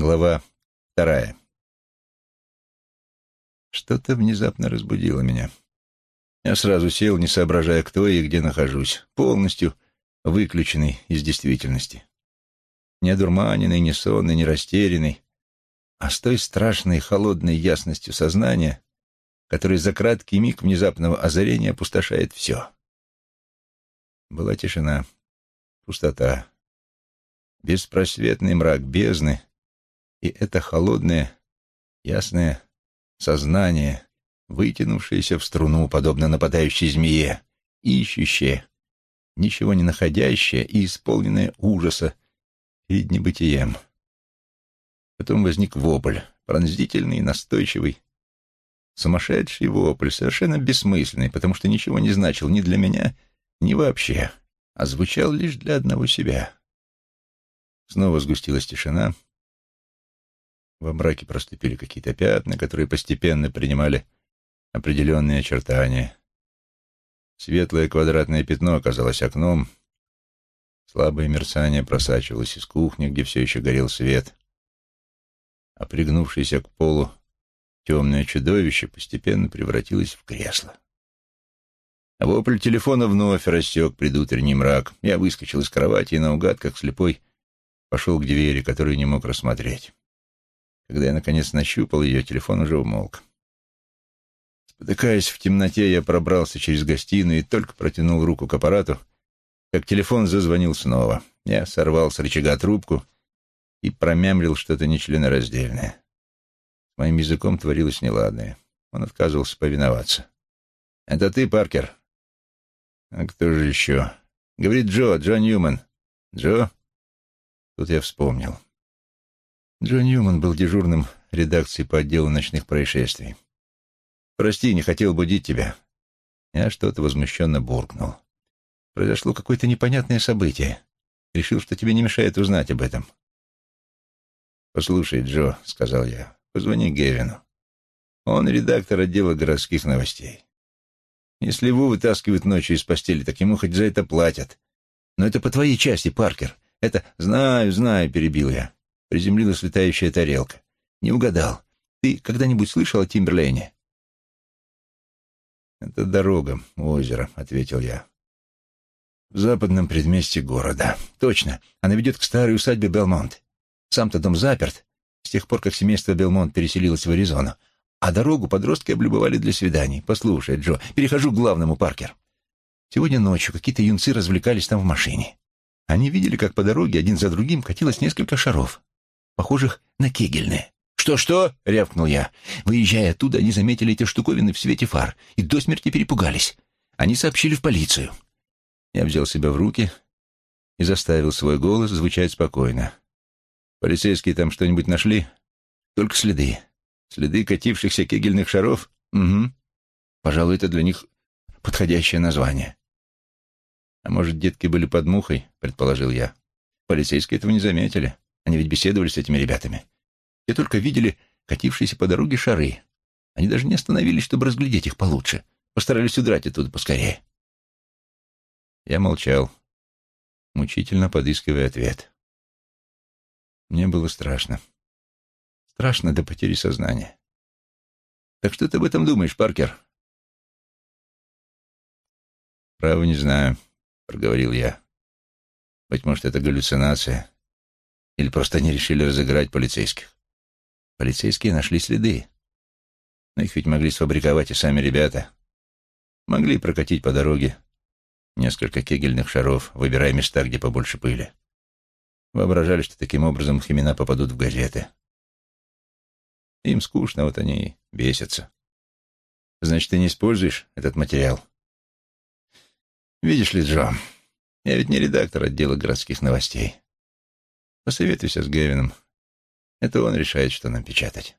Глава вторая. Что-то внезапно разбудило меня. Я сразу сел, не соображая, кто и где нахожусь, полностью выключенный из действительности. Не одурманенный, не сонный, не растерянный, а с той страшной холодной ясностью сознания, которая за краткий миг внезапного озарения опустошает все. Была тишина, пустота, беспросветный мрак бездны — и это холодное, ясное сознание, вытянувшееся в струну, подобно нападающей змее, ищущее, ничего не находящее и исполненное ужаса перед небытием. Потом возник вопль, пронзительный, настойчивый, сумасшедший вопль, совершенно бессмысленный, потому что ничего не значил ни для меня, ни вообще, а звучал лишь для одного себя. Снова сгустилась тишина — во мраке проступили какие-то пятна, которые постепенно принимали определенные очертания. Светлое квадратное пятно оказалось окном. Слабое мерцание просачивалось из кухни, где все еще горел свет. А пригнувшееся к полу темное чудовище постепенно превратилось в кресло. А вопль телефона вновь рассек предутренний мрак. Я выскочил из кровати и наугад, как слепой, пошел к двери, которую не мог рассмотреть. Когда я, наконец, нащупал ее, телефон уже умолк. Спотыкаясь в темноте, я пробрался через гостиную и только протянул руку к аппарату, как телефон зазвонил снова. Я сорвал с рычага трубку и промямлил что-то нечленораздельное. С моим языком творилось неладное. Он отказывался повиноваться. «Это ты, Паркер?» «А кто же еще?» «Говорит Джо, Джо Ньюман». «Джо?» Тут я вспомнил. Джон Ньюман был дежурным редакции по отделу ночных происшествий. «Прости, не хотел будить тебя». Я что-то возмущенно буркнул. Произошло какое-то непонятное событие. Решил, что тебе не мешает узнать об этом. «Послушай, Джо», — сказал я, — «позвони Гевину. Он редактор отдела городских новостей. Если его вытаскивают ночью из постели, так ему хоть за это платят. Но это по твоей части, Паркер. Это... Знаю, знаю, перебил я приземлилась летающая тарелка. Не угадал. Ты когда-нибудь слышал о Тимберлейне? «Это дорога, озеро», — ответил я. «В западном предместье города. Точно. Она ведет к старой усадьбе Белмонт. Сам-то дом заперт, с тех пор, как семейство Белмонт переселилось в Аризону. А дорогу подростки облюбовали для свиданий. Послушай, Джо, перехожу к главному, Паркер. Сегодня ночью какие-то юнцы развлекались там в машине. Они видели, как по дороге один за другим катилось несколько шаров похожих на кегельные. «Что-что?» — рявкнул я. Выезжая оттуда, они заметили эти штуковины в свете фар и до смерти перепугались. Они сообщили в полицию. Я взял себя в руки и заставил свой голос звучать спокойно. «Полицейские там что-нибудь нашли?» «Только следы. Следы катившихся кегельных шаров?» «Угу. Пожалуй, это для них подходящее название». «А может, детки были под мухой?» — предположил я. «Полицейские этого не заметили. Они ведь беседовали с этими ребятами. Те только видели катившиеся по дороге шары. Они даже не остановились, чтобы разглядеть их получше. Постарались удрать оттуда поскорее. Я молчал, мучительно подыскивая ответ. Мне было страшно. Страшно до потери сознания. Так что ты об этом думаешь, Паркер? Право не знаю, проговорил я. Быть может, это галлюцинация. Или просто они решили разыграть полицейских? Полицейские нашли следы. Но их ведь могли сфабриковать и сами ребята. Могли прокатить по дороге несколько кегельных шаров, выбирая места, где побольше пыли. Воображали, что таким образом их имена попадут в газеты. Им скучно, вот они и бесятся. Значит, ты не используешь этот материал? Видишь ли, Джо, я ведь не редактор отдела городских новостей. Посоветуйся с Гевином. Это он решает, что нам печатать.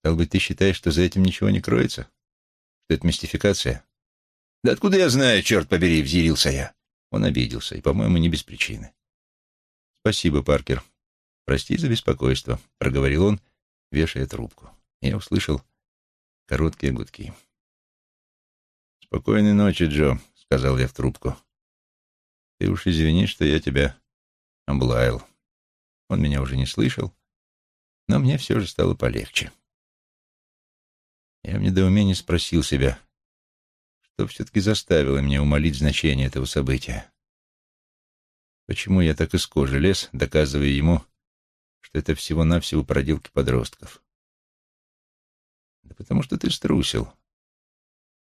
Стал быть, ты считаешь, что за этим ничего не кроется? Что это мистификация? Да откуда я знаю, черт побери, взъярился я. Он обиделся, и, по-моему, не без причины. Спасибо, Паркер. Прости за беспокойство, проговорил он, вешая трубку. Я услышал короткие гудки. «Спокойной ночи, Джо», — сказал я в трубку. «Ты уж извини, что я тебя облаял. Он меня уже не слышал, но мне все же стало полегче. Я в недоумении спросил себя, что все-таки заставило меня умолить значение этого события. Почему я так из кожи лез, доказывая ему, что это всего-навсего проделки подростков? Да потому что ты струсил.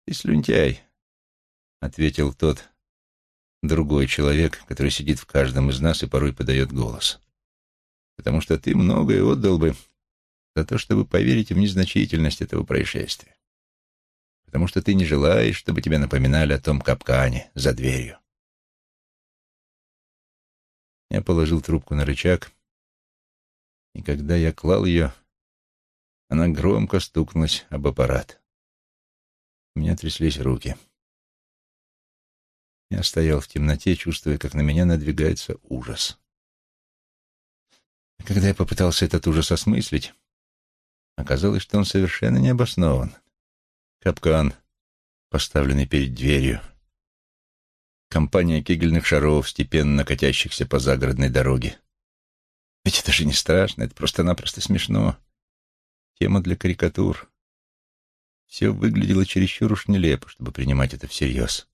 Ты слюнтяй, — ответил тот другой человек, который сидит в каждом из нас и порой подает голос. Потому что ты многое отдал бы за то, чтобы поверить в незначительность этого происшествия. Потому что ты не желаешь, чтобы тебя напоминали о том капкане за дверью. Я положил трубку на рычаг, и когда я клал ее, она громко стукнулась об аппарат. У меня тряслись руки. Я стоял в темноте, чувствуя, как на меня надвигается ужас. когда я попытался этот ужас осмыслить, оказалось, что он совершенно не обоснован. Капкан, поставленный перед дверью. Компания кегельных шаров, степенно катящихся по загородной дороге. Ведь это же не страшно, это просто-напросто смешно. Тема для карикатур. Все выглядело чересчур уж нелепо, чтобы принимать это всерьез.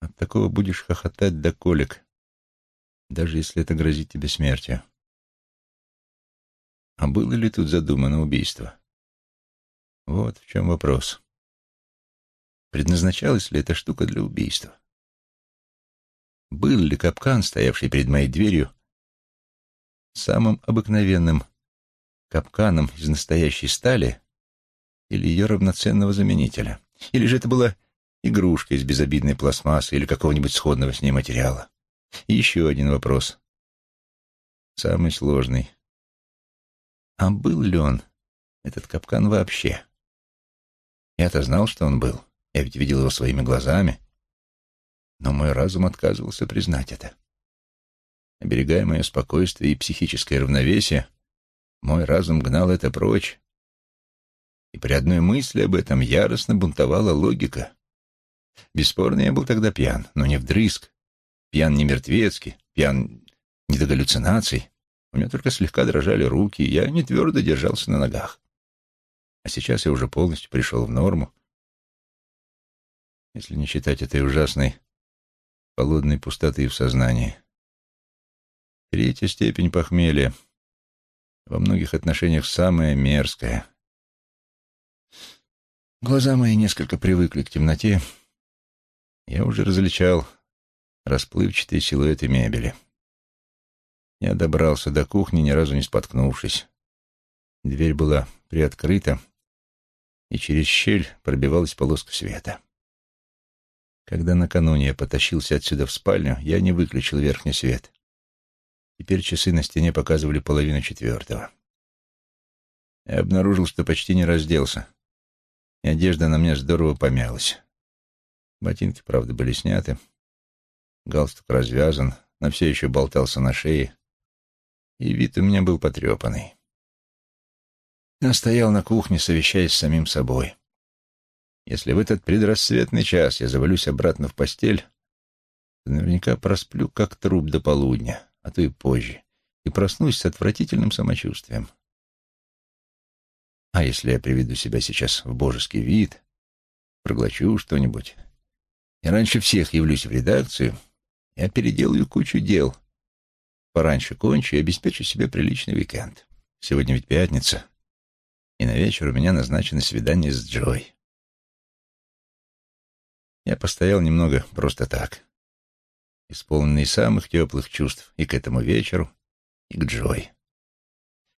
От такого будешь хохотать до колик, даже если это грозит тебе смертью. А было ли тут задумано убийство? Вот в чем вопрос. Предназначалась ли эта штука для убийства? Был ли капкан, стоявший перед моей дверью, самым обыкновенным капканом из настоящей стали или ее равноценного заменителя? Или же это была игрушка из безобидной пластмассы или какого-нибудь сходного с ней материала? И еще один вопрос. Самый сложный. А был ли он, этот капкан, вообще? Я-то знал, что он был. Я ведь видел его своими глазами. Но мой разум отказывался признать это. Оберегая мое спокойствие и психическое равновесие, мой разум гнал это прочь. И при одной мысли об этом яростно бунтовала логика. Бесспорно, я был тогда пьян, но не вдрызг. Пьян не мертвецкий, пьян не до галлюцинаций. У меня только слегка дрожали руки, и я не твердо держался на ногах. А сейчас я уже полностью пришел в норму. Если не считать этой ужасной холодной пустоты в сознании. Третья степень похмелья во многих отношениях самая мерзкая. Глаза мои несколько привыкли к темноте. Я уже различал расплывчатые силуэты мебели. Я добрался до кухни, ни разу не споткнувшись. Дверь была приоткрыта, и через щель пробивалась полоска света. Когда накануне я потащился отсюда в спальню, я не выключил верхний свет. Теперь часы на стене показывали половину четвертого. Я обнаружил, что почти не разделся, и одежда на мне здорово помялась. Ботинки, правда, были сняты, галстук развязан, но все еще болтался на шее, и вид у меня был потрепанный. Я стоял на кухне, совещаясь с самим собой. Если в этот предрассветный час я завалюсь обратно в постель, то наверняка просплю как труп до полудня, а то и позже, и проснусь с отвратительным самочувствием. А если я приведу себя сейчас в божеский вид, проглочу что-нибудь, и раньше всех явлюсь в редакцию, я переделаю кучу дел — Пораньше кончу и обеспечу себе приличный уикенд. Сегодня ведь пятница, и на вечер у меня назначено свидание с Джой. Я постоял немного просто так, исполненный самых теплых чувств и к этому вечеру, и к Джой.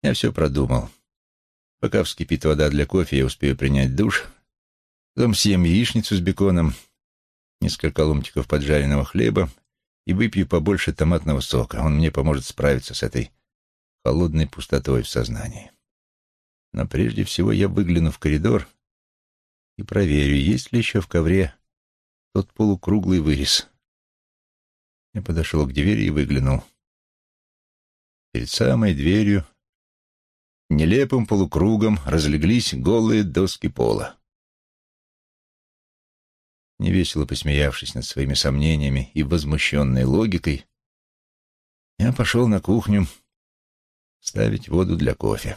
Я все продумал. Пока вскипит вода для кофе, я успею принять душ, потом съем яичницу с беконом, несколько ломтиков поджаренного хлеба и выпью побольше томатного сока. Он мне поможет справиться с этой холодной пустотой в сознании. Но прежде всего я выгляну в коридор и проверю, есть ли еще в ковре тот полукруглый вырез. Я подошел к двери и выглянул. Перед самой дверью нелепым полукругом разлеглись голые доски пола. Невесело посмеявшись над своими сомнениями и возмущенной логикой, я пошел на кухню ставить воду для кофе.